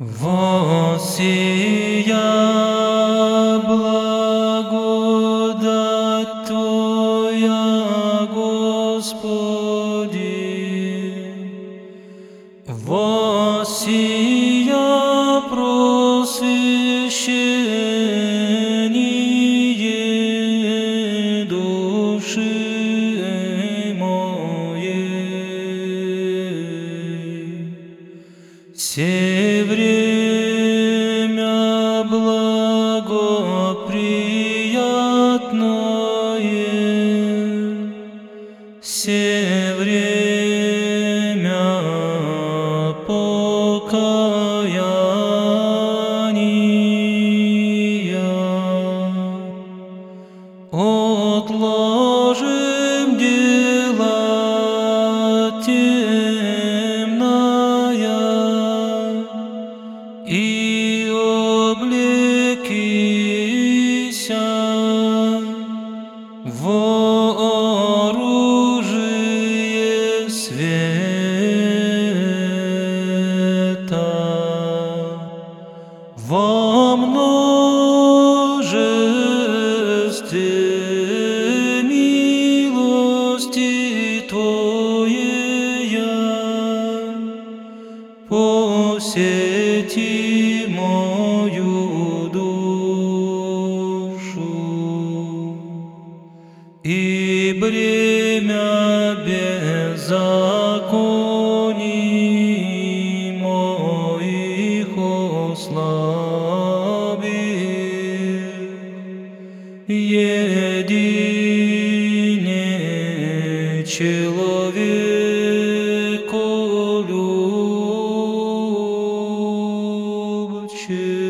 Восия благодать Твоя, Господи, Восия просвещение Все время благоприятное, все время покаяния. Отложим и облекися в оружие света. Во множестве милости Твоей посети мою душу и бремя беззаконий моих ослаби. Едине человеку to